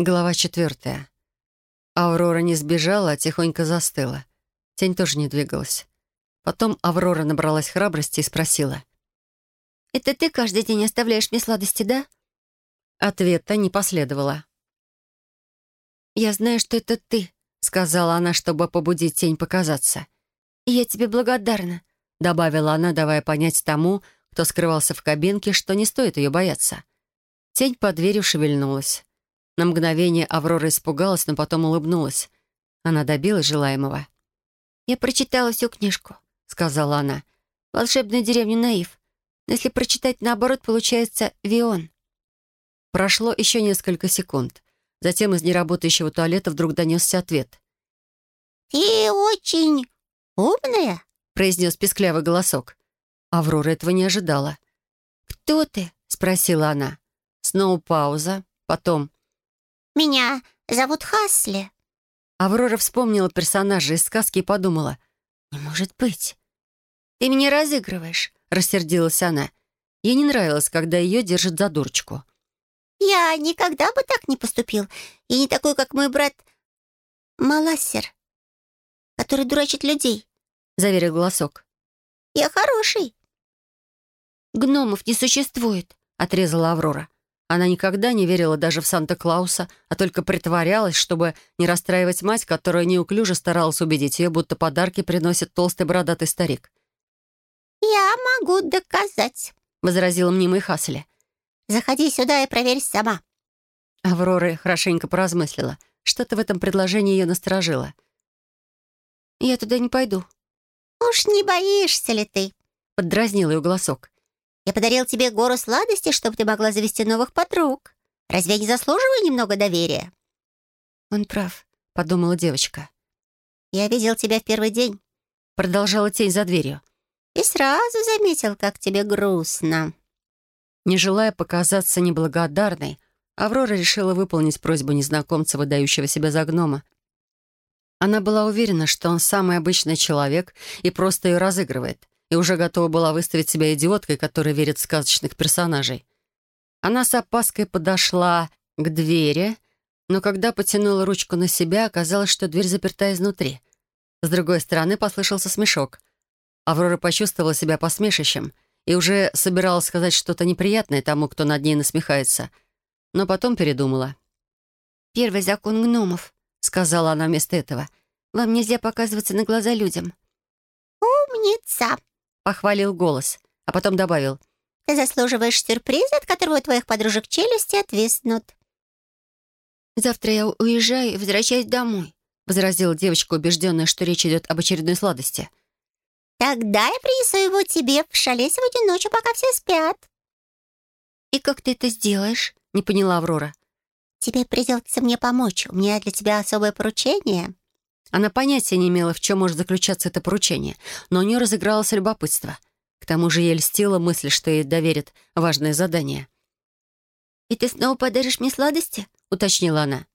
Глава четвертая. Аврора не сбежала, а тихонько застыла. Тень тоже не двигалась. Потом Аврора набралась храбрости и спросила. «Это ты каждый день оставляешь мне сладости, да?» Ответа не последовало. «Я знаю, что это ты», — сказала она, чтобы побудить тень показаться. «И я тебе благодарна», — добавила она, давая понять тому, кто скрывался в кабинке, что не стоит ее бояться. Тень под дверью шевельнулась. На мгновение Аврора испугалась, но потом улыбнулась. Она добилась желаемого. «Я прочитала всю книжку», — сказала она. «Волшебная деревня Наив. Но если прочитать наоборот, получается «Вион». Прошло еще несколько секунд. Затем из неработающего туалета вдруг донесся ответ. «Ты очень умная», — произнес песклявый голосок. Аврора этого не ожидала. «Кто ты?» — спросила она. Снова пауза. Потом меня зовут Хасли». Аврора вспомнила персонажа из сказки и подумала. «Не может быть». «Ты меня разыгрываешь», — рассердилась она. Ей не нравилось, когда ее держат за дурочку. «Я никогда бы так не поступил. И не такой, как мой брат Малассер, который дурачит людей», — заверил голосок. «Я хороший». «Гномов не существует», — отрезала Аврора. Она никогда не верила даже в Санта-Клауса, а только притворялась, чтобы не расстраивать мать, которая неуклюже старалась убедить ее, будто подарки приносит толстый бородатый старик. «Я могу доказать», — возразила мнимый Хасли. «Заходи сюда и проверь сама». Аврора хорошенько поразмыслила. Что-то в этом предложении ее насторожило. «Я туда не пойду». «Уж не боишься ли ты?» — поддразнил ее голосок. Я подарил тебе гору сладостей, чтобы ты могла завести новых подруг. Разве я не заслуживаю немного доверия?» «Он прав», — подумала девочка. «Я видел тебя в первый день», — продолжала тень за дверью. «И сразу заметил, как тебе грустно». Не желая показаться неблагодарной, Аврора решила выполнить просьбу незнакомца, выдающего себя за гнома. Она была уверена, что он самый обычный человек и просто ее разыгрывает и уже готова была выставить себя идиоткой, которая верит в сказочных персонажей. Она с опаской подошла к двери, но когда потянула ручку на себя, оказалось, что дверь заперта изнутри. С другой стороны послышался смешок. Аврора почувствовала себя посмешищем и уже собиралась сказать что-то неприятное тому, кто над ней насмехается, но потом передумала. «Первый закон гномов», — сказала она вместо этого. «Вам нельзя показываться на глаза людям». «Умница!» Похвалил голос, а потом добавил. «Ты заслуживаешь сюрприза, от которого у твоих подружек челюсти отвиснут». «Завтра я уезжаю и возвращаюсь домой», — возразила девочка, убежденная, что речь идет об очередной сладости. «Тогда я принесу его тебе в шале сегодня ночью, пока все спят». «И как ты это сделаешь?» — не поняла Аврора. «Тебе придется мне помочь. У меня для тебя особое поручение». Она понятия не имела, в чем может заключаться это поручение, но у нее разыгралось любопытство. К тому же ей льстила мысль, что ей доверят важное задание. «И ты снова подаришь мне сладости?» — уточнила она.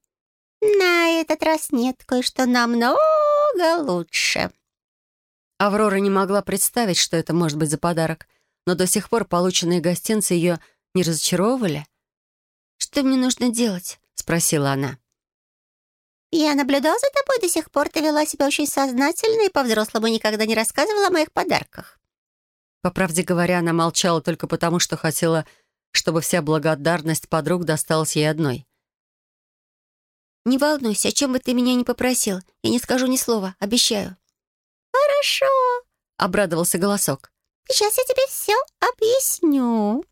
«На этот раз нет, кое-что намного лучше». Аврора не могла представить, что это может быть за подарок, но до сих пор полученные гостинцы ее не разочаровывали. «Что мне нужно делать?» — спросила она. «Я наблюдал за тобой до сих пор. Ты вела себя очень сознательно и по-взрослому никогда не рассказывала о моих подарках». По правде говоря, она молчала только потому, что хотела, чтобы вся благодарность подруг досталась ей одной. «Не волнуйся, о чем бы ты меня не попросил. Я не скажу ни слова, обещаю». «Хорошо», — обрадовался голосок. «Сейчас я тебе все объясню».